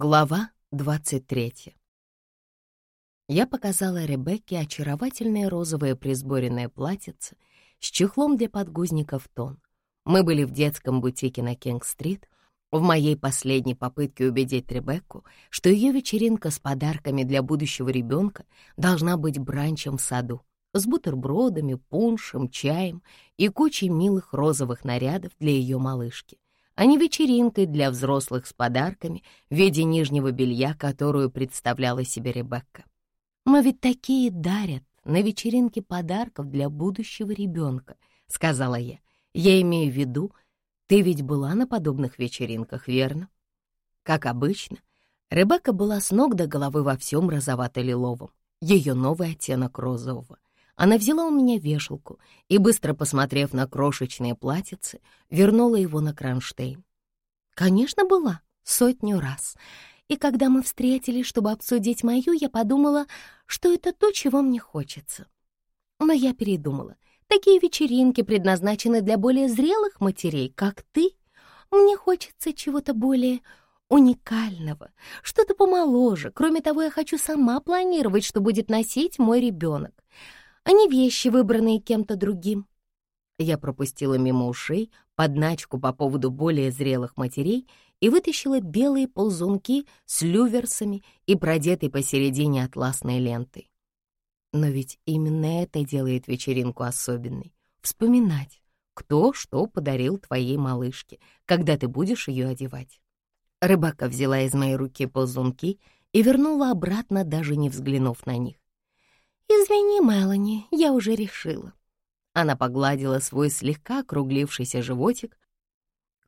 Глава 23 Я показала Ребекке очаровательное розовое присборенное платьице с чехлом для подгузников тон. Мы были в детском бутике на Кинг-стрит. В моей последней попытке убедить Ребекку, что ее вечеринка с подарками для будущего ребенка должна быть бранчем в саду, с бутербродами, пуншем, чаем и кучей милых розовых нарядов для ее малышки — а не вечеринкой для взрослых с подарками в виде нижнего белья, которую представляла себе Ребекка. «Мы ведь такие дарят на вечеринке подарков для будущего ребенка», — сказала я. «Я имею в виду, ты ведь была на подобных вечеринках, верно?» Как обычно, Ребекка была с ног до головы во всем розовато-лиловом, ее новый оттенок розового. Она взяла у меня вешалку и, быстро посмотрев на крошечные платьицы, вернула его на кронштейн. Конечно, была, сотню раз. И когда мы встретились, чтобы обсудить мою, я подумала, что это то, чего мне хочется. Но я передумала. Такие вечеринки предназначены для более зрелых матерей, как ты. Мне хочется чего-то более уникального, что-то помоложе. Кроме того, я хочу сама планировать, что будет носить мой ребенок а не вещи, выбранные кем-то другим. Я пропустила мимо ушей подначку по поводу более зрелых матерей и вытащила белые ползунки с люверсами и продетой посередине атласной лентой. Но ведь именно это делает вечеринку особенной. Вспоминать, кто что подарил твоей малышке, когда ты будешь ее одевать. Рыбака взяла из моей руки ползунки и вернула обратно, даже не взглянув на них. «Извини, Мелани, я уже решила». Она погладила свой слегка округлившийся животик.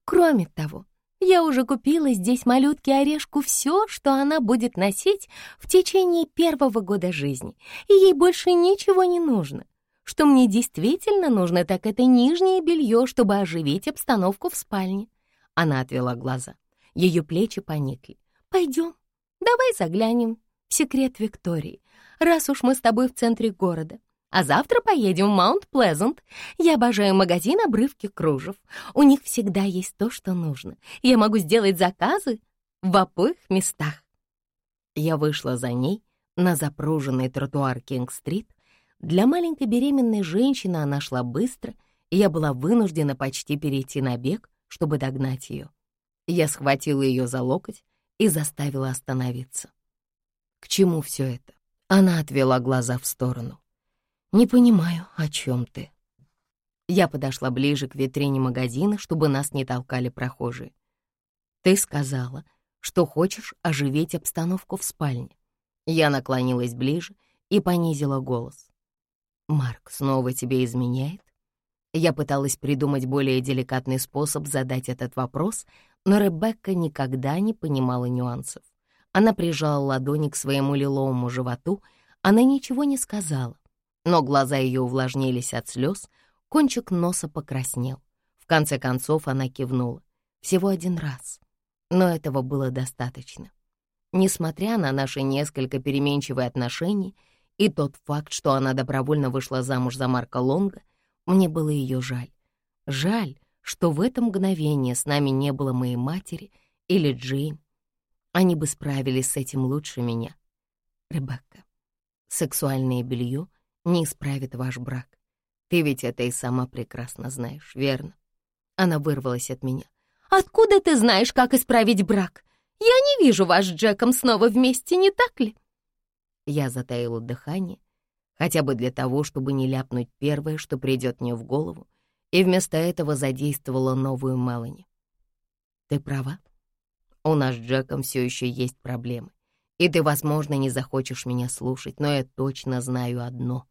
«Кроме того, я уже купила здесь малютке Орешку все, что она будет носить в течение первого года жизни, и ей больше ничего не нужно. Что мне действительно нужно, так это нижнее белье, чтобы оживить обстановку в спальне». Она отвела глаза. Ее плечи поникли. «Пойдем, давай заглянем секрет Виктории раз уж мы с тобой в центре города. А завтра поедем в Маунт-Плезант. Я обожаю магазин обрывки кружев. У них всегда есть то, что нужно. Я могу сделать заказы в обоих местах. Я вышла за ней на запруженный тротуар Кинг-стрит. Для маленькой беременной женщины она шла быстро, и я была вынуждена почти перейти на бег, чтобы догнать ее. Я схватила ее за локоть и заставила остановиться. К чему все это? Она отвела глаза в сторону. «Не понимаю, о чем ты?» Я подошла ближе к витрине магазина, чтобы нас не толкали прохожие. «Ты сказала, что хочешь оживить обстановку в спальне». Я наклонилась ближе и понизила голос. «Марк снова тебе изменяет?» Я пыталась придумать более деликатный способ задать этот вопрос, но Ребекка никогда не понимала нюансов. Она прижала ладони к своему лиловому животу, она ничего не сказала, но глаза ее увлажнились от слез, кончик носа покраснел. В конце концов она кивнула. Всего один раз. Но этого было достаточно. Несмотря на наши несколько переменчивые отношения и тот факт, что она добровольно вышла замуж за Марка Лонга, мне было ее жаль. Жаль, что в это мгновение с нами не было моей матери или Джейн, они бы справились с этим лучше меня. Ребекка, сексуальное белье не исправит ваш брак. Ты ведь это и сама прекрасно знаешь, верно? Она вырвалась от меня. «Откуда ты знаешь, как исправить брак? Я не вижу вас с Джеком снова вместе, не так ли?» Я затаила дыхание, хотя бы для того, чтобы не ляпнуть первое, что придет мне в голову, и вместо этого задействовала новую Мелани. «Ты права. У нас с Джеком все еще есть проблемы. И ты, возможно, не захочешь меня слушать, но я точно знаю одно.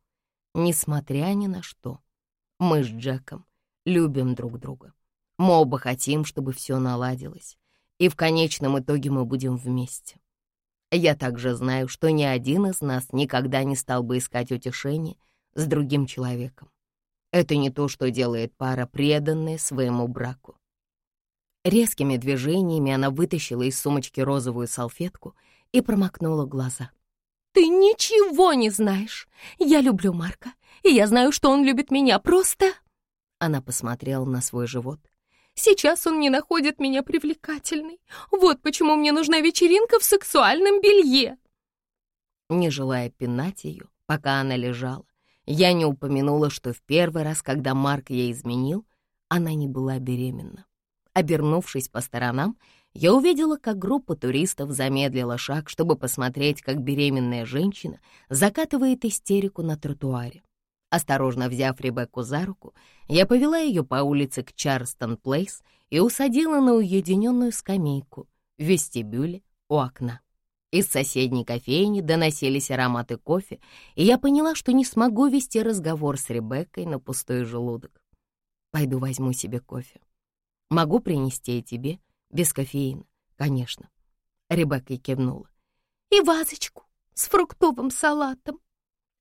Несмотря ни на что, мы с Джеком любим друг друга. Мы оба хотим, чтобы все наладилось, и в конечном итоге мы будем вместе. Я также знаю, что ни один из нас никогда не стал бы искать утешение с другим человеком. Это не то, что делает пара, преданная своему браку. Резкими движениями она вытащила из сумочки розовую салфетку и промокнула глаза. «Ты ничего не знаешь! Я люблю Марка, и я знаю, что он любит меня, просто...» Она посмотрела на свой живот. Сейчас он не находит меня привлекательной. Вот почему мне нужна вечеринка в сексуальном белье. Не желая пинать ее, пока она лежала, я не упомянула, что в первый раз, когда Марк ей изменил, она не была беременна. Обернувшись по сторонам, я увидела, как группа туристов замедлила шаг, чтобы посмотреть, как беременная женщина закатывает истерику на тротуаре. Осторожно взяв Ребекку за руку, я повела ее по улице к Чарстон-Плейс и усадила на уединенную скамейку в вестибюле у окна. Из соседней кофейни доносились ароматы кофе, и я поняла, что не смогу вести разговор с Ребеккой на пустой желудок. Пойду возьму себе кофе. Могу принести и тебе, без кофеина, конечно. Ребекка кивнула. И вазочку с фруктовым салатом.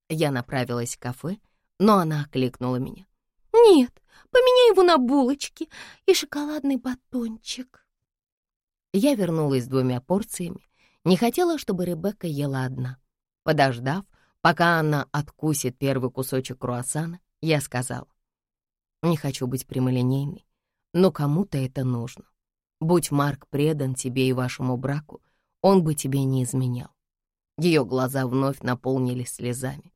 Я направилась в кафе, но она окликнула меня. «Нет, поменяй его на булочки и шоколадный батончик». Я вернулась с двумя порциями. Не хотела, чтобы Ребекка ела одна. Подождав, пока она откусит первый кусочек круассана, я сказала, «Не хочу быть прямолинейной, но кому-то это нужно. Будь Марк предан тебе и вашему браку, он бы тебе не изменял». Ее глаза вновь наполнились слезами.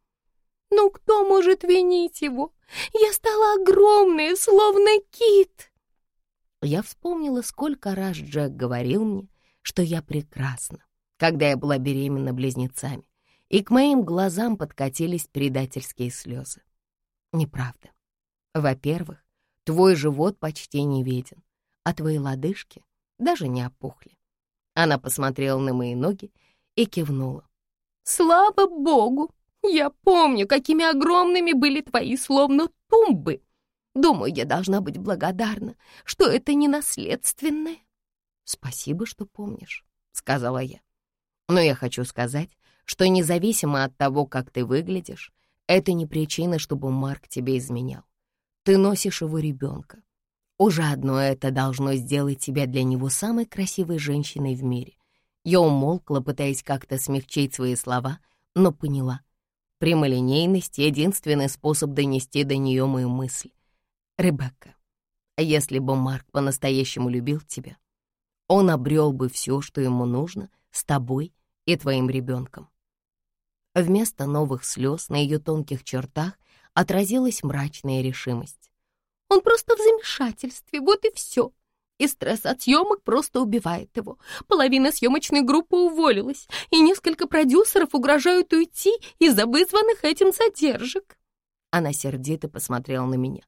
Ну кто может винить его? Я стала огромной, словно кит. Я вспомнила, сколько раз Джек говорил мне, что я прекрасна, когда я была беременна близнецами, и к моим глазам подкатились предательские слезы. Неправда. Во-первых, твой живот почти не виден, а твои лодыжки даже не опухли. Она посмотрела на мои ноги и кивнула. «Слава богу!» Я помню, какими огромными были твои словно тумбы. Думаю, я должна быть благодарна, что это не наследственное. Спасибо, что помнишь, сказала я. Но я хочу сказать, что независимо от того, как ты выглядишь, это не причина, чтобы Марк тебе изменял. Ты носишь его ребенка. Уже одно это должно сделать тебя для него самой красивой женщиной в мире. Я умолкла, пытаясь как-то смягчить свои слова, но поняла — Прямолинейность — единственный способ донести до нее мою мысль. Ребекка, если бы Марк по-настоящему любил тебя, он обрел бы все, что ему нужно, с тобой и твоим ребенком. Вместо новых слез на ее тонких чертах отразилась мрачная решимость. «Он просто в замешательстве, вот и все и стресс от съемок просто убивает его. Половина съемочной группы уволилась, и несколько продюсеров угрожают уйти из-за вызванных этим задержек. Она сердито посмотрела на меня.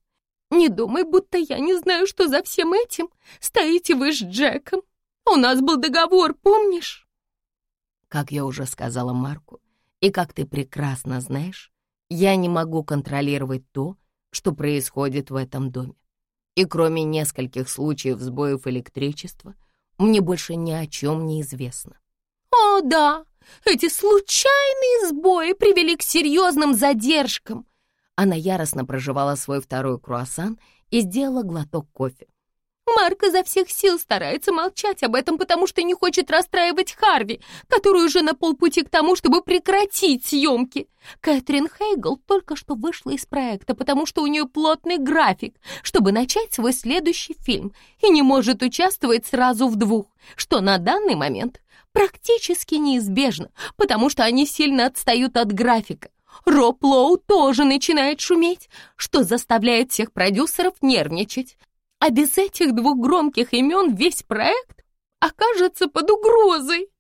«Не думай, будто я не знаю, что за всем этим стоите вы с Джеком. У нас был договор, помнишь?» Как я уже сказала Марку, и как ты прекрасно знаешь, я не могу контролировать то, что происходит в этом доме. И кроме нескольких случаев сбоев электричества, мне больше ни о чем не известно. О, да, эти случайные сбои привели к серьезным задержкам. Она яростно проживала свой второй круассан и сделала глоток кофе. Марк изо всех сил старается молчать об этом, потому что не хочет расстраивать Харви, который уже на полпути к тому, чтобы прекратить съемки. Кэтрин Хейгл только что вышла из проекта, потому что у нее плотный график, чтобы начать свой следующий фильм, и не может участвовать сразу в двух, что на данный момент практически неизбежно, потому что они сильно отстают от графика. Роб Лоу тоже начинает шуметь, что заставляет всех продюсеров нервничать. А без этих двух громких имен весь проект окажется под угрозой.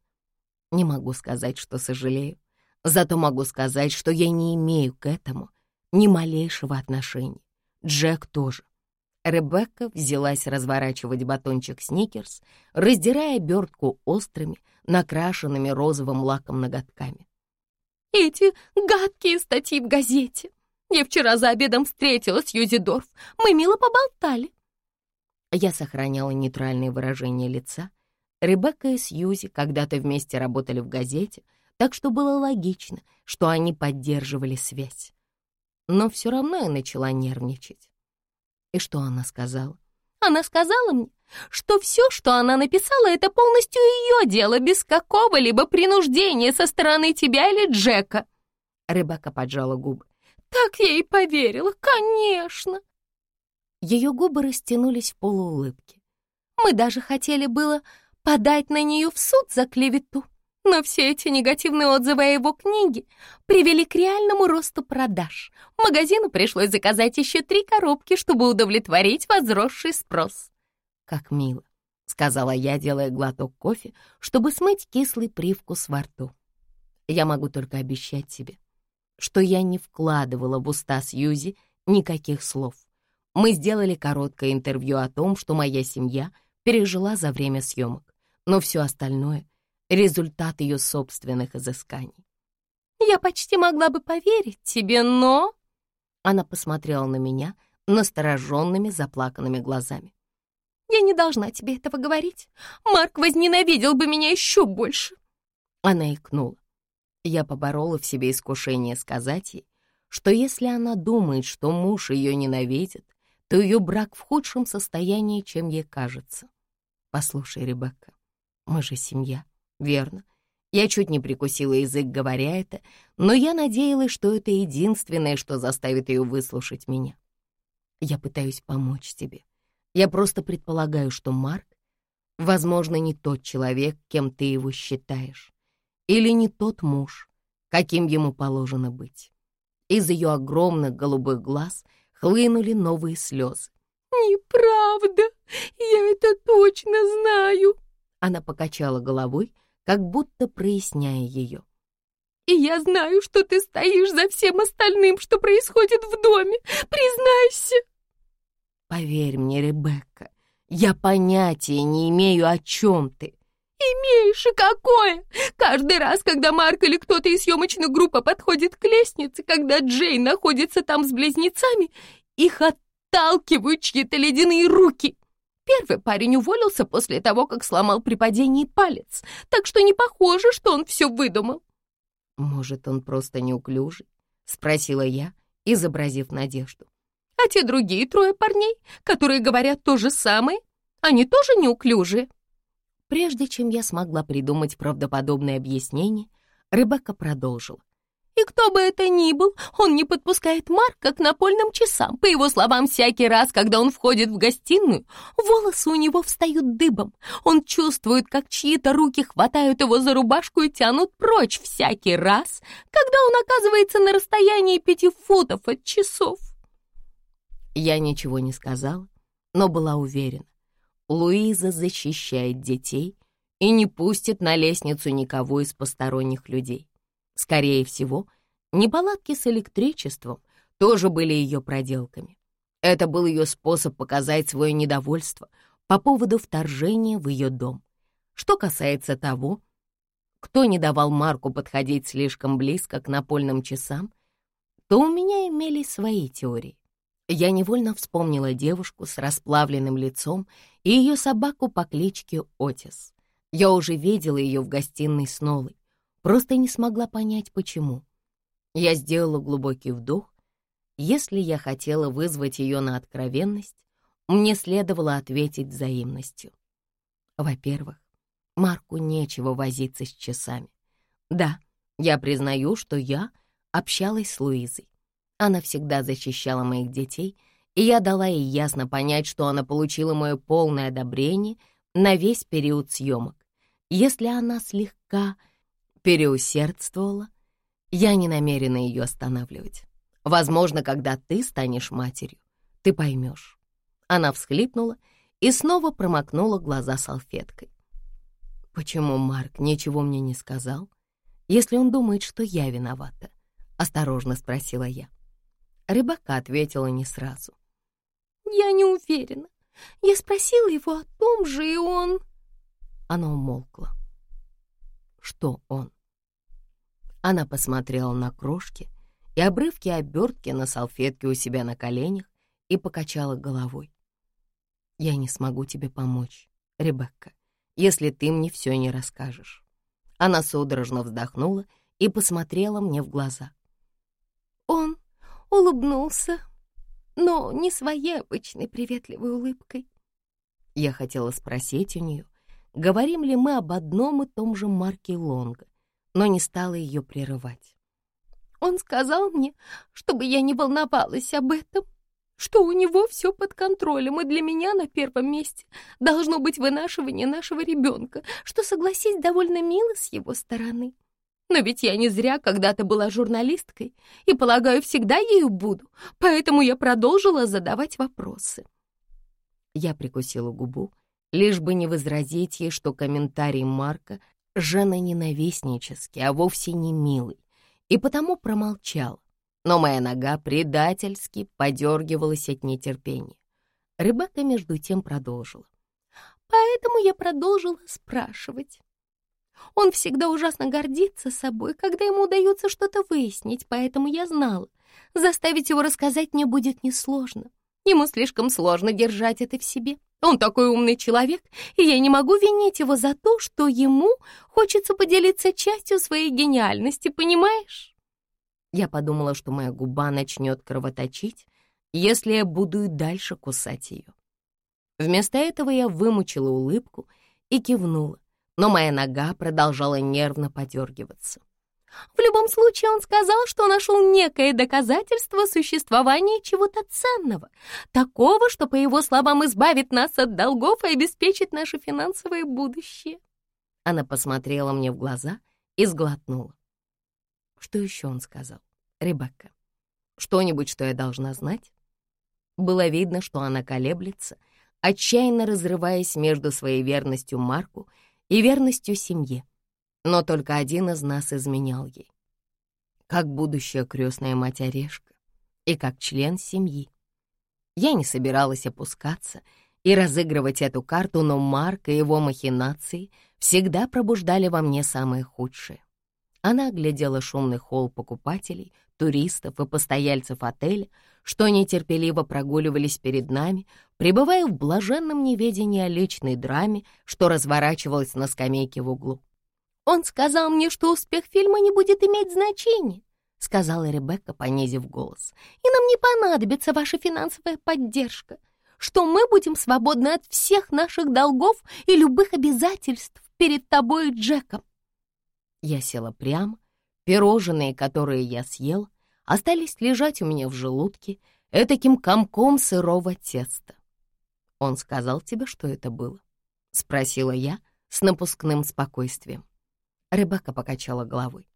Не могу сказать, что сожалею. Зато могу сказать, что я не имею к этому ни малейшего отношения. Джек тоже. Ребекка взялась разворачивать батончик «Сникерс», раздирая обертку острыми, накрашенными розовым лаком ноготками. «Эти гадкие статьи в газете. Я вчера за обедом встретилась с Юзидорф. Мы мило поболтали. Я сохраняла нейтральное выражение лица. Ребекка и Сьюзи когда-то вместе работали в газете, так что было логично, что они поддерживали связь. Но все равно я начала нервничать. И что она сказала? Она сказала мне, что все, что она написала, это полностью ее дело, без какого-либо принуждения со стороны тебя или Джека. Ребекка поджала губы. Так я и поверила, конечно. Ее губы растянулись в полуулыбке. Мы даже хотели было подать на нее в суд за клевету, но все эти негативные отзывы о его книге привели к реальному росту продаж. Магазину пришлось заказать еще три коробки, чтобы удовлетворить возросший спрос. «Как мило», — сказала я, делая глоток кофе, чтобы смыть кислый привкус во рту. «Я могу только обещать тебе, что я не вкладывала в уста Сьюзи никаких слов. Мы сделали короткое интервью о том, что моя семья пережила за время съемок, но все остальное — результат ее собственных изысканий. «Я почти могла бы поверить тебе, но...» Она посмотрела на меня настороженными, заплаканными глазами. «Я не должна тебе этого говорить. Марк возненавидел бы меня еще больше». Она икнула. Я поборола в себе искушение сказать ей, что если она думает, что муж ее ненавидит, то ее брак в худшем состоянии, чем ей кажется. Послушай, Ребекка, мы же семья, верно? Я чуть не прикусила язык, говоря это, но я надеялась, что это единственное, что заставит ее выслушать меня. Я пытаюсь помочь тебе. Я просто предполагаю, что Марк, возможно, не тот человек, кем ты его считаешь, или не тот муж, каким ему положено быть. Из ее огромных голубых глаз хлынули новые слезы. «Неправда! Я это точно знаю!» Она покачала головой, как будто проясняя ее. «И я знаю, что ты стоишь за всем остальным, что происходит в доме. Признайся!» «Поверь мне, Ребекка, я понятия не имею, о чем ты». «Имеешь и какое! Каждый раз, когда Марк или кто-то из съемочной группы подходит к лестнице, когда Джей находится там с близнецами, их отталкивают чьи-то ледяные руки. Первый парень уволился после того, как сломал при падении палец, так что не похоже, что он все выдумал. «Может, он просто неуклюжий?» — спросила я, изобразив надежду. «А те другие трое парней, которые говорят то же самое, они тоже неуклюжие?» Прежде чем я смогла придумать правдоподобное объяснение, Ребекка продолжила. И кто бы это ни был, он не подпускает Марка к напольным часам. По его словам, всякий раз, когда он входит в гостиную, волосы у него встают дыбом. Он чувствует, как чьи-то руки хватают его за рубашку и тянут прочь всякий раз, когда он оказывается на расстоянии пяти футов от часов. Я ничего не сказала, но была уверена. Луиза защищает детей и не пустит на лестницу никого из посторонних людей. Скорее всего, неполадки с электричеством тоже были ее проделками. Это был ее способ показать свое недовольство по поводу вторжения в ее дом. Что касается того, кто не давал Марку подходить слишком близко к напольным часам, то у меня имелись свои теории. Я невольно вспомнила девушку с расплавленным лицом и ее собаку по кличке Отис. Я уже видела ее в гостиной с Нолой. Просто не смогла понять, почему. Я сделала глубокий вдох. Если я хотела вызвать ее на откровенность, мне следовало ответить взаимностью. Во-первых, Марку нечего возиться с часами. Да, я признаю, что я общалась с Луизой. Она всегда защищала моих детей, и я дала ей ясно понять, что она получила мое полное одобрение на весь период съемок. Если она слегка переусердствовала. Я не намерена ее останавливать. Возможно, когда ты станешь матерью, ты поймешь. Она всхлипнула и снова промокнула глаза салфеткой. Почему Марк ничего мне не сказал, если он думает, что я виновата? Осторожно спросила я. Рыбака ответила не сразу. Я не уверена. Я спросила его о том же, и он... Она умолкла. Что он? Она посмотрела на крошки и обрывки обертки на салфетке у себя на коленях и покачала головой. «Я не смогу тебе помочь, Ребекка, если ты мне все не расскажешь». Она судорожно вздохнула и посмотрела мне в глаза. Улыбнулся, но не своей обычной приветливой улыбкой. Я хотела спросить у нее, говорим ли мы об одном и том же Марке Лонга, но не стала ее прерывать. Он сказал мне, чтобы я не волновалась об этом. что у него все под контролем, и для меня на первом месте должно быть вынашивание нашего ребенка, что, согласись, довольно мило с его стороны. Но ведь я не зря когда-то была журналисткой и, полагаю, всегда ею буду, поэтому я продолжила задавать вопросы. Я прикусила губу, лишь бы не возразить ей, что комментарий Марка женоненавистнический, а вовсе не милый, и потому промолчала. Но моя нога предательски подергивалась от нетерпения. Ребекка между тем продолжила. Поэтому я продолжила спрашивать. Он всегда ужасно гордится собой, когда ему удается что-то выяснить, поэтому я знала. Заставить его рассказать мне будет несложно. Ему слишком сложно держать это в себе. Он такой умный человек, и я не могу винить его за то, что ему хочется поделиться частью своей гениальности, понимаешь? Я подумала, что моя губа начнет кровоточить, если я буду и дальше кусать ее. Вместо этого я вымучила улыбку и кивнула, но моя нога продолжала нервно подергиваться. В любом случае, он сказал, что нашел некое доказательство существования чего-то ценного, такого, что, по его словам, избавит нас от долгов и обеспечит наше финансовое будущее. Она посмотрела мне в глаза и сглотнула. Что еще он сказал? Ребекка, что-нибудь, что я должна знать? Было видно, что она колеблется, отчаянно разрываясь между своей верностью Марку и верностью семье но только один из нас изменял ей. Как будущая крестная мать Орешка и как член семьи. Я не собиралась опускаться и разыгрывать эту карту, но Марк и его махинации всегда пробуждали во мне самое худшее. Она оглядела шумный холл покупателей, туристов и постояльцев отеля, что нетерпеливо прогуливались перед нами, пребывая в блаженном неведении о личной драме, что разворачивалась на скамейке в углу. «Он сказал мне, что успех фильма не будет иметь значения», — сказала Ребекка, понизив голос. «И нам не понадобится ваша финансовая поддержка, что мы будем свободны от всех наших долгов и любых обязательств перед тобой и Джеком». Я села прямо, пирожные, которые я съел, остались лежать у меня в желудке этаким комком сырого теста. «Он сказал тебе, что это было?» — спросила я с напускным спокойствием. Ребекка покачала головой.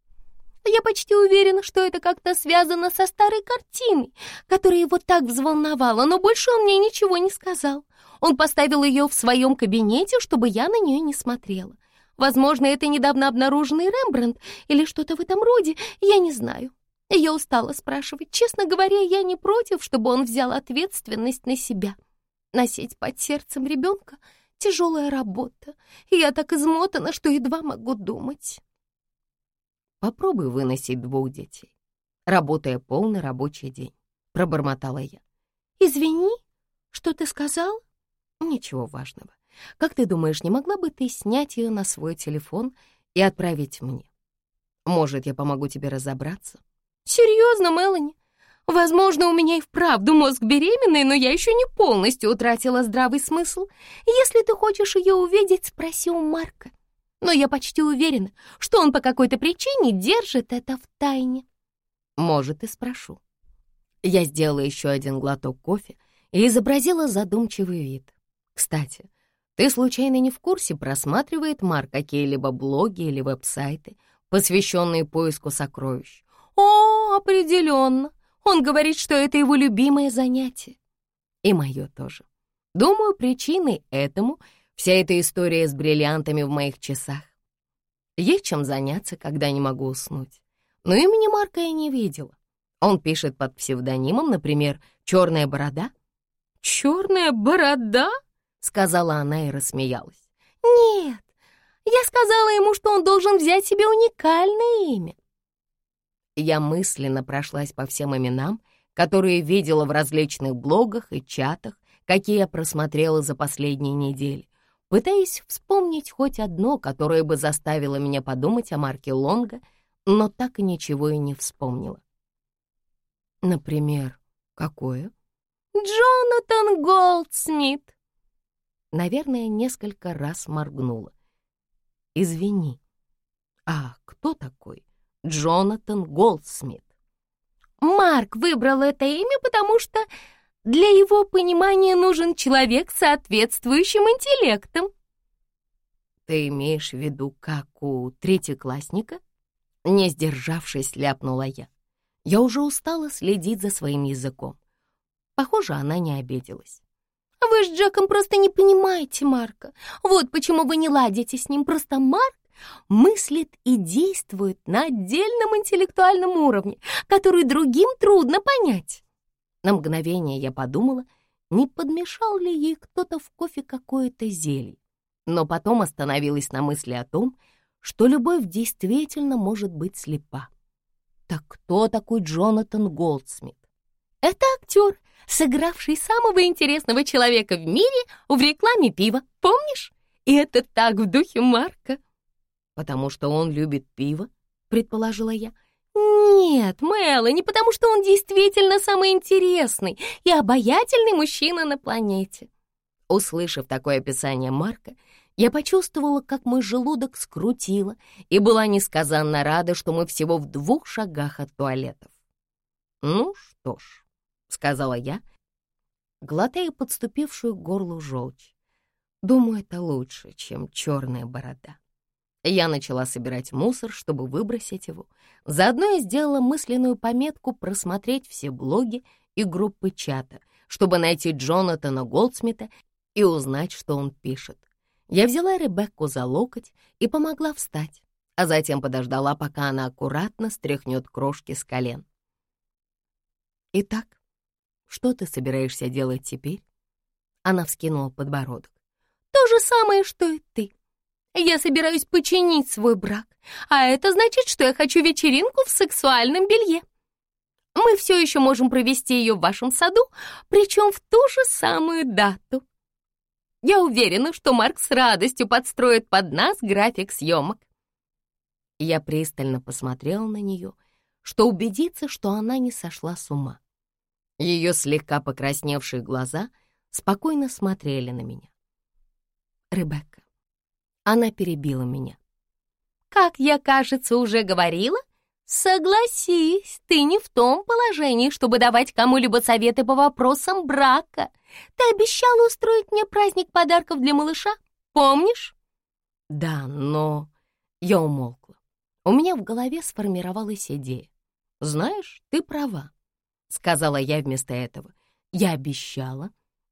«Я почти уверена, что это как-то связано со старой картиной, которая его так взволновала, но больше он мне ничего не сказал. Он поставил ее в своем кабинете, чтобы я на нее не смотрела. Возможно, это недавно обнаруженный Рембрандт или что-то в этом роде, я не знаю. Я устала спрашивать. Честно говоря, я не против, чтобы он взял ответственность на себя. Носить под сердцем ребенка — Тяжелая работа. Я так измотана, что едва могу думать. Попробуй выносить двух детей, работая полный рабочий день, пробормотала я. Извини, что ты сказал? Ничего важного. Как ты думаешь, не могла бы ты снять ее на свой телефон и отправить мне? Может, я помогу тебе разобраться? Серьезно, Мелани? Возможно, у меня и вправду мозг беременный, но я еще не полностью утратила здравый смысл. Если ты хочешь ее увидеть, спроси у Марка. Но я почти уверена, что он по какой-то причине держит это в тайне. Может, и спрошу. Я сделала еще один глоток кофе и изобразила задумчивый вид. Кстати, ты случайно не в курсе, просматривает Марк какие-либо блоги или веб-сайты, посвященные поиску сокровищ? О, определенно. Он говорит, что это его любимое занятие. И мое тоже. Думаю, причиной этому вся эта история с бриллиантами в моих часах. Есть чем заняться, когда не могу уснуть. Но имени Марка я не видела. Он пишет под псевдонимом, например, «Черная борода». «Черная борода?» — сказала она и рассмеялась. «Нет, я сказала ему, что он должен взять себе уникальное имя. Я мысленно прошлась по всем именам, которые видела в различных блогах и чатах, какие я просмотрела за последние недели, пытаясь вспомнить хоть одно, которое бы заставило меня подумать о Марке Лонго, но так и ничего и не вспомнила. Например, какое? Джонатан Голдсмит. Наверное, несколько раз моргнула. Извини. А кто такой? Джонатан Голдсмит. Марк выбрал это имя, потому что Для его понимания нужен человек с соответствующим интеллектом. Ты имеешь в виду, как у третьеклассника? Не сдержавшись, ляпнула я. Я уже устала следить за своим языком. Похоже, она не обиделась. «Вы с Джеком просто не понимаете Марка. Вот почему вы не ладите с ним. Просто Марк мыслит и действует на отдельном интеллектуальном уровне, который другим трудно понять». На мгновение я подумала, не подмешал ли ей кто-то в кофе какое-то зелье, но потом остановилась на мысли о том, что любовь действительно может быть слепа. Так кто такой Джонатан Голдсмит? Это актер, сыгравший самого интересного человека в мире в рекламе пива, помнишь? И это так в духе Марка. Потому что он любит пиво, предположила я. Нет, Мэлла, потому что он действительно самый интересный и обаятельный мужчина на планете. Услышав такое описание Марка, я почувствовала, как мой желудок скрутило, и была несказанно рада, что мы всего в двух шагах от туалетов. «Ну что ж», — сказала я, глотая подступившую к горлу желчь. «Думаю, это лучше, чем черная борода». Я начала собирать мусор, чтобы выбросить его. Заодно я сделала мысленную пометку просмотреть все блоги и группы чата, чтобы найти Джонатана Голдсмита и узнать, что он пишет. Я взяла Ребекку за локоть и помогла встать, а затем подождала, пока она аккуратно стряхнет крошки с колен. «Итак, что ты собираешься делать теперь?» Она вскинула подбородок. «То же самое, что и ты. Я собираюсь починить свой брак, а это значит, что я хочу вечеринку в сексуальном белье. Мы все еще можем провести ее в вашем саду, причем в ту же самую дату. Я уверена, что Марк с радостью подстроит под нас график съемок. Я пристально посмотрела на нее, что убедиться, что она не сошла с ума. Ее слегка покрасневшие глаза спокойно смотрели на меня. Ребекка. Она перебила меня. Как я, кажется, уже говорила, согласись, ты не в том положении, чтобы давать кому-либо советы по вопросам брака. Ты обещала устроить мне праздник подарков для малыша, помнишь? Да, но... Я умолкла. У меня в голове сформировалась идея. Знаешь, ты права, сказала я вместо этого. Я обещала.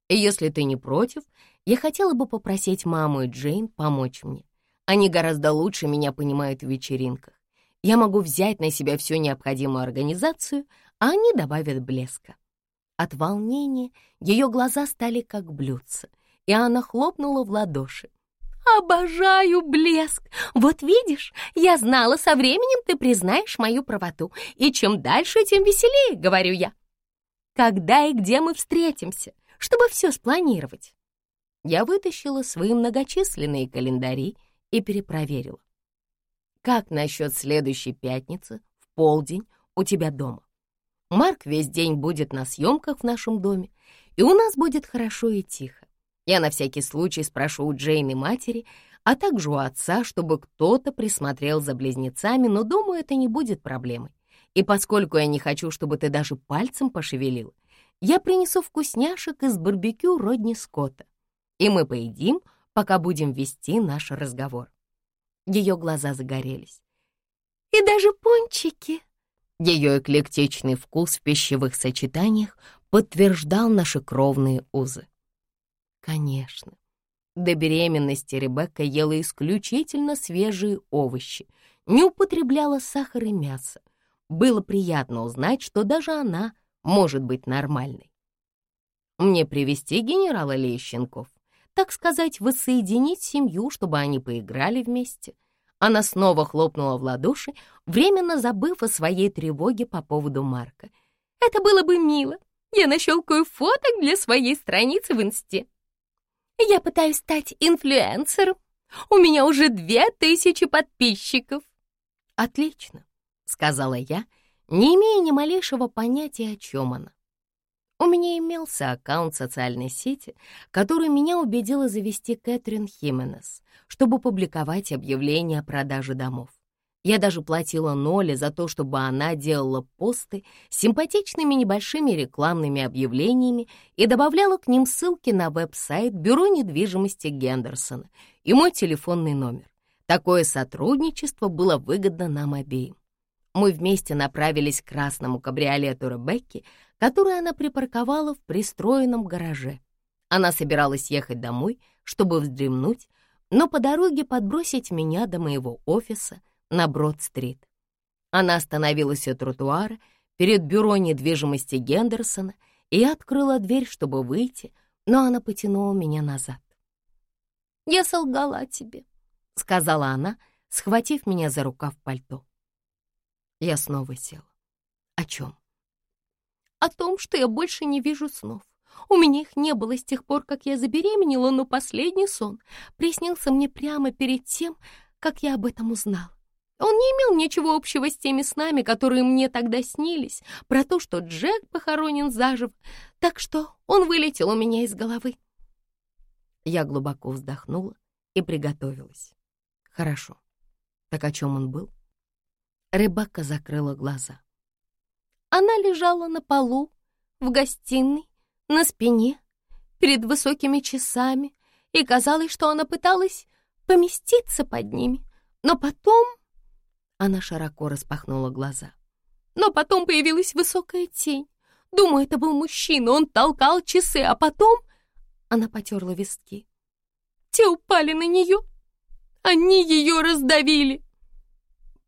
Если ты не против, я хотела бы попросить маму и Джейн помочь мне. Они гораздо лучше меня понимают в вечеринках. Я могу взять на себя всю необходимую организацию, а они добавят блеска. От волнения ее глаза стали как блюдца, и она хлопнула в ладоши. «Обожаю блеск! Вот видишь, я знала, со временем ты признаешь мою правоту, и чем дальше, тем веселее, — говорю я. Когда и где мы встретимся, чтобы все спланировать?» Я вытащила свои многочисленные календари и перепроверила. «Как насчет следующей пятницы в полдень у тебя дома?» Марк весь день будет на съемках в нашем доме, и у нас будет хорошо и тихо. Я на всякий случай спрошу у Джейн и матери, а также у отца, чтобы кто-то присмотрел за близнецами, но думаю, это не будет проблемой. И поскольку я не хочу, чтобы ты даже пальцем пошевелил, я принесу вкусняшек из барбекю Родни Скотта, и мы поедим, пока будем вести наш разговор. Ее глаза загорелись. «И даже пончики!» Ее эклектичный вкус в пищевых сочетаниях подтверждал наши кровные узы. Конечно, до беременности Ребекка ела исключительно свежие овощи, не употребляла сахар и мясо. Было приятно узнать, что даже она может быть нормальной. Мне привести генерала Лещенков, так сказать, воссоединить семью, чтобы они поиграли вместе — она снова хлопнула в ладоши, временно забыв о своей тревоге по поводу Марка. «Это было бы мило. Я нащелкаю фоток для своей страницы в Инсте. Я пытаюсь стать инфлюенсером. У меня уже две тысячи подписчиков». «Отлично», — сказала я, не имея ни малейшего понятия, о чем она. У меня имелся аккаунт социальной сети, который меня убедила завести Кэтрин Хименес, чтобы публиковать объявления о продаже домов. Я даже платила Ноле за то, чтобы она делала посты с симпатичными небольшими рекламными объявлениями и добавляла к ним ссылки на веб-сайт Бюро недвижимости Гендерсона и мой телефонный номер. Такое сотрудничество было выгодно нам обеим. Мы вместе направились к красному кабриолету Ребекки, который она припарковала в пристроенном гараже. Она собиралась ехать домой, чтобы вздремнуть, но по дороге подбросить меня до моего офиса — на Брод-стрит. Она остановилась у тротуара перед бюро недвижимости Гендерсона и открыла дверь, чтобы выйти, но она потянула меня назад. «Я солгала тебе», — сказала она, схватив меня за рукав пальто. Я снова села. «О чем?» «О том, что я больше не вижу снов. У меня их не было с тех пор, как я забеременела, но последний сон приснился мне прямо перед тем, как я об этом узнала. Он не имел ничего общего с теми снами, которые мне тогда снились, про то, что Джек похоронен заживо, так что он вылетел у меня из головы. Я глубоко вздохнула и приготовилась. Хорошо. Так о чем он был? Рыбака закрыла глаза. Она лежала на полу, в гостиной, на спине, перед высокими часами, и казалось, что она пыталась поместиться под ними, но потом она широко распахнула глаза. Но потом появилась высокая тень. Думаю, это был мужчина, он толкал часы, а потом... Она потерла виски. Те упали на нее. Они ее раздавили.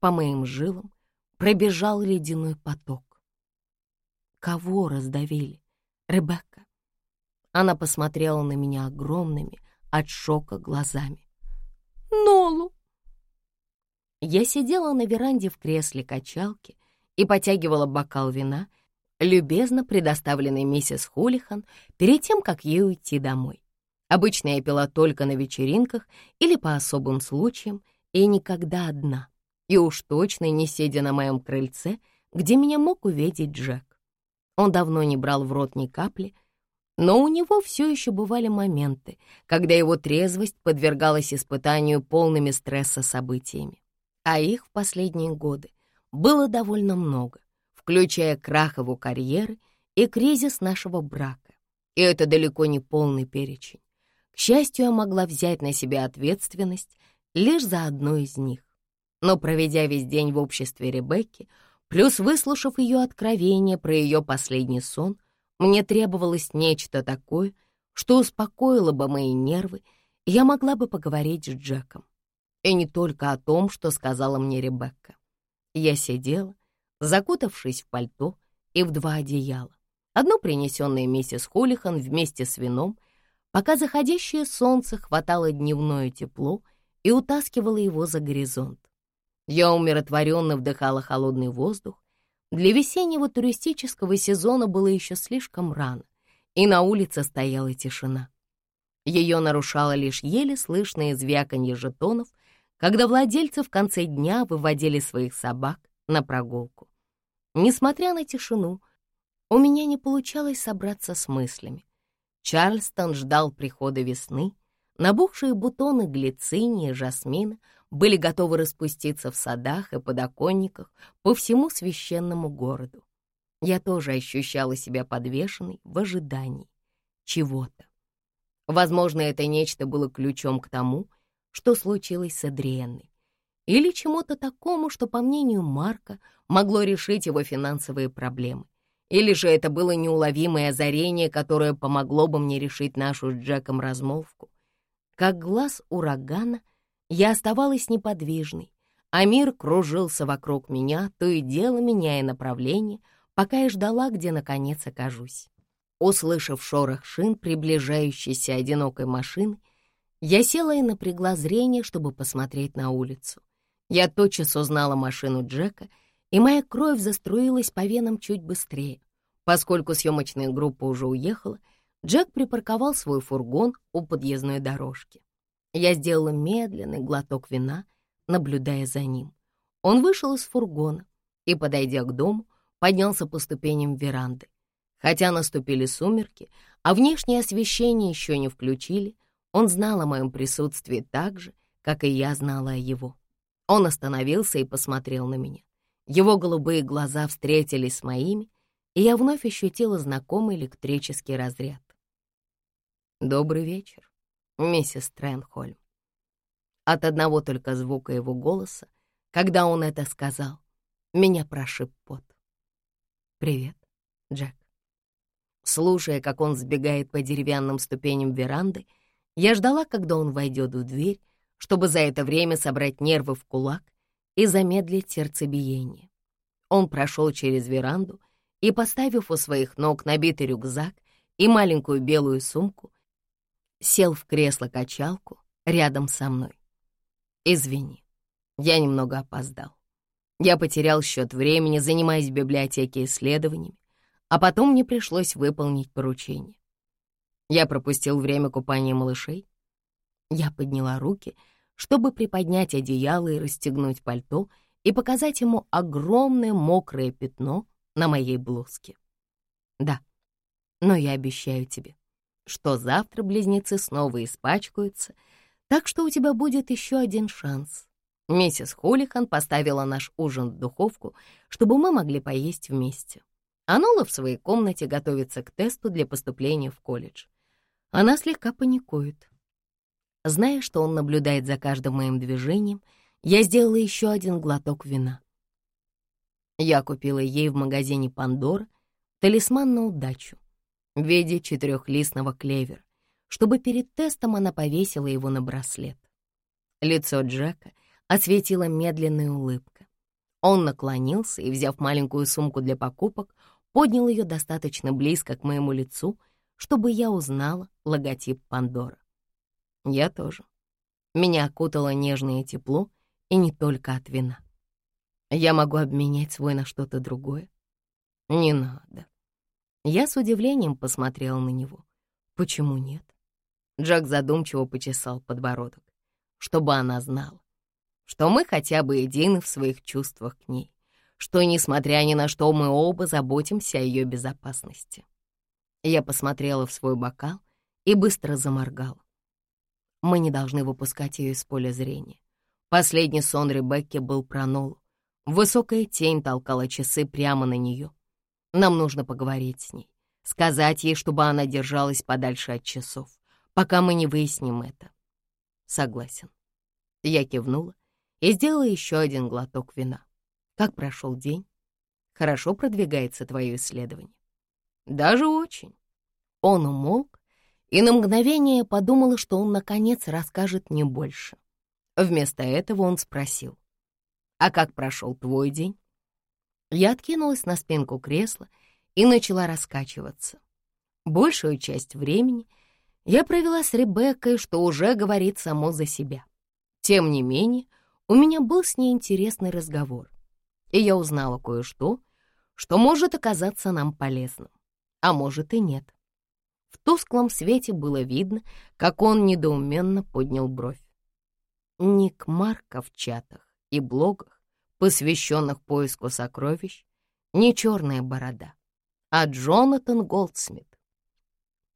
По моим жилам пробежал ледяной поток. Кого раздавили? Ребекка. Она посмотрела на меня огромными от шока глазами. Я сидела на веранде в кресле качалки и потягивала бокал вина, любезно предоставленный миссис Хулихан перед тем, как ей уйти домой. Обычно я пила только на вечеринках или по особым случаям, и никогда одна, и уж точно не сидя на моем крыльце, где меня мог увидеть Джек. Он давно не брал в рот ни капли, но у него все еще бывали моменты, когда его трезвость подвергалась испытанию полными стресса событиями а их в последние годы было довольно много, включая крах его карьеры и кризис нашего брака. И это далеко не полный перечень. К счастью, я могла взять на себя ответственность лишь за одну из них. Но проведя весь день в обществе Ребекки, плюс выслушав ее откровение про ее последний сон, мне требовалось нечто такое, что успокоило бы мои нервы, и я могла бы поговорить с Джеком. И не только о том, что сказала мне Ребекка. Я сидела, закутавшись в пальто и в два одеяла. Одно принесенное миссис Холихан вместе с вином, пока заходящее солнце хватало дневное тепло и утаскивало его за горизонт. Я умиротворенно вдыхала холодный воздух. Для весеннего туристического сезона было еще слишком рано, и на улице стояла тишина. Ее нарушало лишь еле слышное звяканье жетонов когда владельцы в конце дня выводили своих собак на прогулку. Несмотря на тишину, у меня не получалось собраться с мыслями. Чарльстон ждал прихода весны, набухшие бутоны глицинии и жасмина были готовы распуститься в садах и подоконниках по всему священному городу. Я тоже ощущала себя подвешенной в ожидании чего-то. Возможно, это нечто было ключом к тому, что случилось с Адриенной, или чему-то такому, что, по мнению Марка, могло решить его финансовые проблемы. Или же это было неуловимое озарение, которое помогло бы мне решить нашу с Джеком размолвку. Как глаз урагана, я оставалась неподвижной, а мир кружился вокруг меня, то и дело меняя направление, пока я ждала, где наконец окажусь. Услышав шорох шин приближающейся одинокой машины, я села и напрягла зрение, чтобы посмотреть на улицу. Я тотчас узнала машину Джека, и моя кровь заструилась по венам чуть быстрее. Поскольку съемочная группа уже уехала, Джек припарковал свой фургон у подъездной дорожки. Я сделала медленный глоток вина, наблюдая за ним. Он вышел из фургона и, подойдя к дому, поднялся по ступеням веранды. Хотя наступили сумерки, а внешнее освещение еще не включили, он знал о моем присутствии так же, как и я знала о его. Он остановился и посмотрел на меня. Его голубые глаза встретились с моими, и я вновь ощутила знакомый электрический разряд. «Добрый вечер, миссис Тренхольм». От одного только звука его голоса, когда он это сказал, меня прошиб пот. «Привет, Джек». Слушая, как он сбегает по деревянным ступеням веранды, я ждала, когда он войдет в дверь, чтобы за это время собрать нервы в кулак и замедлить сердцебиение. Он прошел через веранду и, поставив у своих ног набитый рюкзак и маленькую белую сумку, сел в кресло-качалку рядом со мной. «Извини, я немного опоздал. Я потерял счет времени, занимаясь в библиотеке исследованиями, а потом мне пришлось выполнить поручение. Я пропустил время купания малышей. Я подняла руки — чтобы приподнять одеяло и расстегнуть пальто и показать ему огромное мокрое пятно на моей блузке. Да, но я обещаю тебе, что завтра близнецы снова испачкаются, так что у тебя будет еще один шанс. Миссис Хулихан поставила наш ужин в духовку, чтобы мы могли поесть вместе. А Нола в своей комнате готовится к тесту для поступления в колледж. Она слегка паникует. Зная, что он наблюдает за каждым моим движением, я сделала еще один глоток вина. Я купила ей в магазине «Пандора» талисман на удачу в виде четырехлистного клевера, чтобы перед тестом она повесила его на браслет. Лицо Джека осветила медленная улыбка. Он наклонился и, взяв маленькую сумку для покупок, поднял ее достаточно близко к моему лицу, чтобы я узнала логотип Пандора. Я тоже. Меня окутало нежное тепло, и не только от вина. Я могу обменять свой на что-то другое. Не надо. Я с удивлением посмотрела на него. Почему нет? Джек задумчиво почесал подбородок, чтобы она знала, что мы хотя бы едины в своих чувствах к ней, что, несмотря ни на что, мы оба заботимся о ее безопасности. Я посмотрела в свой бокал и быстро заморгала. Мы не должны выпускать ее из поля зрения. Последний сон Ребекки был про Нолу. Высокая тень толкала часы прямо на нее. Нам нужно поговорить с ней, сказать ей, чтобы она держалась подальше от часов, пока мы не выясним это. Согласен. Я кивнула и сделала еще один глоток вина. Как прошел день? Хорошо продвигается твое исследование. Даже очень. Он умолк и на мгновение подумала, что он, наконец, расскажет мне больше. Вместо этого он спросил, «А как прошел твой день?» Я откинулась на спинку кресла и начала раскачиваться. Большую часть времени я провела с Ребеккой, что уже говорит само за себя. Тем не менее, у меня был с ней интересный разговор, и я узнала кое-что, что может оказаться нам полезным, а может и нет. В тусклом свете было видно, как он недоуменно поднял бровь. Ник Марка в чатах и блогах, посвященных поиску сокровищ, не черная борода, а Джонатан Голдсмит.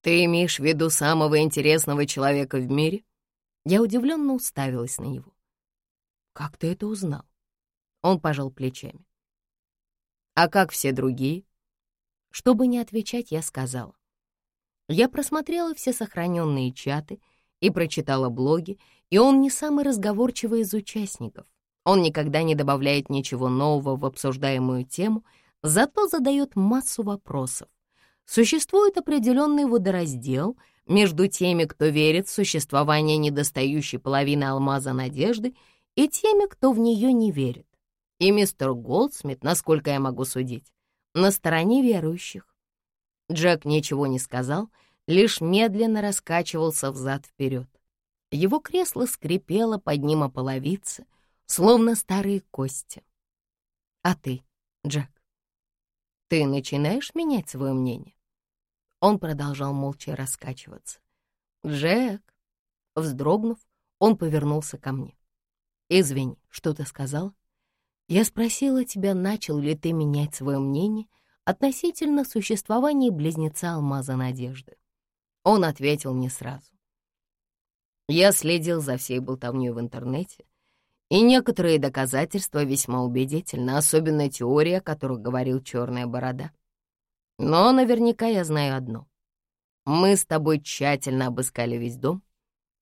«Ты имеешь в виду самого интересного человека в мире?» Я удивленно уставилась на него. «Как ты это узнал?» Он пожал плечами. «А как все другие?» Чтобы не отвечать, я сказала. Я просмотрела все сохраненные чаты и прочитала блоги, и он не самый разговорчивый из участников. Он никогда не добавляет ничего нового в обсуждаемую тему, зато задает массу вопросов. Существует определенный водораздел между теми, кто верит в существование недостающей половины алмаза надежды, и теми, кто в нее не верит. И мистер Голдсмит, насколько я могу судить, на стороне верующих. Джек ничего не сказал, лишь медленно раскачивался взад-вперед. Его кресло скрипело под ним о половице, словно старые кости. «А ты, Джек, ты начинаешь менять свое мнение?» Он продолжал молча раскачиваться. «Джек!» Вздрогнув, он повернулся ко мне. «Извини, что ты сказал?» «Я спросила тебя, начал ли ты менять свое мнение относительно существования близнеца алмаза надежды. Он ответил мне сразу. Я следил за всей болтовней в интернете И некоторые доказательства весьма убедительны, особенно теория, о которой говорил Черная Борода. Но наверняка я знаю одно. Мы с тобой тщательно обыскали весь дом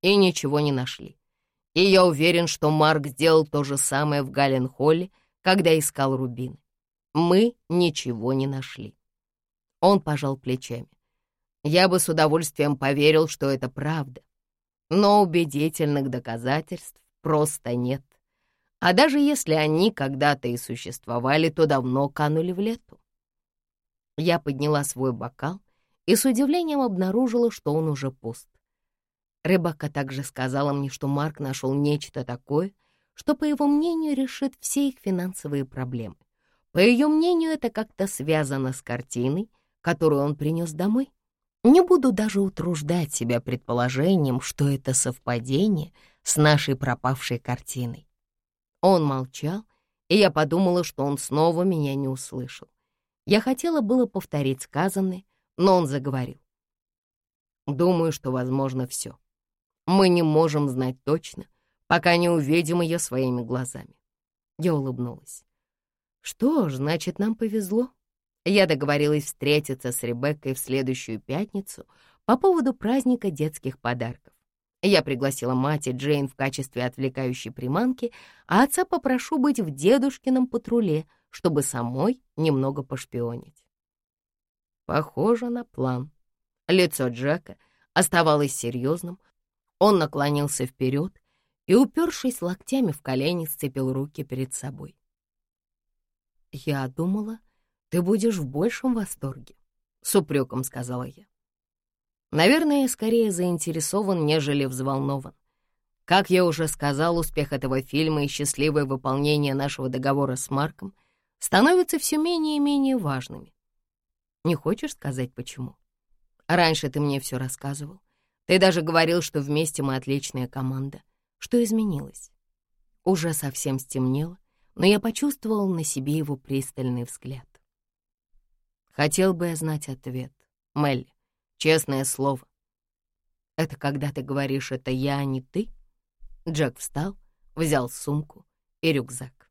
и ничего не нашли. И я уверен, что Марк сделал то же самое в Галленхолле, когда искал рубины. Мы ничего не нашли. Он пожал плечами. Я бы с удовольствием поверил, что это правда. Но убедительных доказательств просто нет. А даже если они когда-то и существовали, то давно канули в лету. Я подняла свой бокал и с удивлением обнаружила, что он уже пуст. Рыбака также сказала мне, что Марк нашел нечто такое, что, по его мнению, решит все их финансовые проблемы. По ее мнению, это как-то связано с картиной, которую он принес домой. Не буду даже утруждать себя предположением, что это совпадение с нашей пропавшей картиной. Он молчал, и я подумала, что он снова меня не услышал. Я хотела было повторить сказанное, но он заговорил. Думаю, что возможно все. Мы не можем знать точно, пока не увидим ее своими глазами. Я улыбнулась. Что ж, значит, нам повезло. Я договорилась встретиться с Ребеккой в следующую пятницу по поводу праздника детских подарков. Я пригласила мать и Джейн в качестве отвлекающей приманки, а отца попрошу быть в дедушкином патруле, чтобы самой немного пошпионить. Похоже на план. Лицо Джека оставалось серьезным. Он наклонился вперед и, упершись локтями в колени, сцепил руки перед собой. «Я думала, ты будешь в большем восторге», — с упреком сказала я. Наверное, скорее заинтересован, нежели взволнован. Как я уже сказал, успех этого фильма и счастливое выполнение нашего договора с Марком становятся все менее и менее важными. Не хочешь сказать, почему? Раньше ты мне все рассказывал. Ты даже говорил, что вместе мы отличная команда. Что изменилось? Уже совсем стемнело, но я почувствовал на себе его пристальный взгляд. Хотел бы я знать ответ, Мелли. Честное слово. Это когда ты говоришь «это я, а не ты»? Джек встал, взял сумку и рюкзак.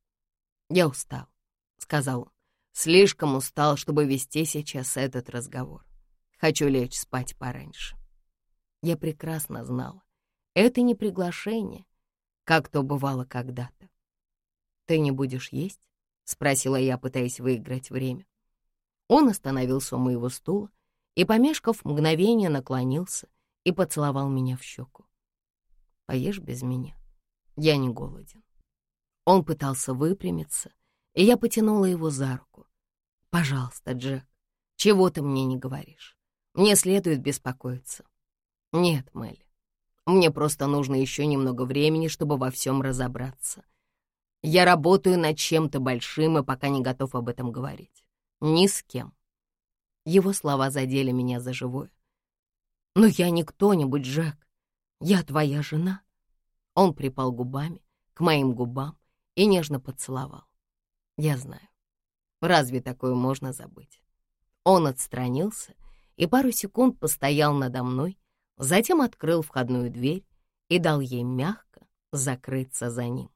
«Я устал», — сказал он. «Слишком устал, чтобы вести сейчас этот разговор. Хочу лечь спать пораньше». Я прекрасно знала. Это не приглашение, как то бывало когда-то. «Ты не будешь есть?» — спросила я, пытаясь выиграть время. Он остановился у моего стула, и, помешков мгновение, наклонился и поцеловал меня в щеку. «Поешь без меня, я не голоден». Он пытался выпрямиться, и я потянула его за руку. «Пожалуйста, Джек, чего ты мне не говоришь? Мне следует беспокоиться». «Нет, Мелли, мне просто нужно еще немного времени, чтобы во всем разобраться. Я работаю над чем-то большим и пока не готов об этом говорить. Ни с кем. Его слова задели меня за живое. «Но я не кто-нибудь, Джек. Я твоя жена». Он припал губами к моим губам и нежно поцеловал. Я знаю. Разве такое можно забыть? Он отстранился и пару секунд постоял надо мной, затем открыл входную дверь и дал ей мягко закрыться за ним.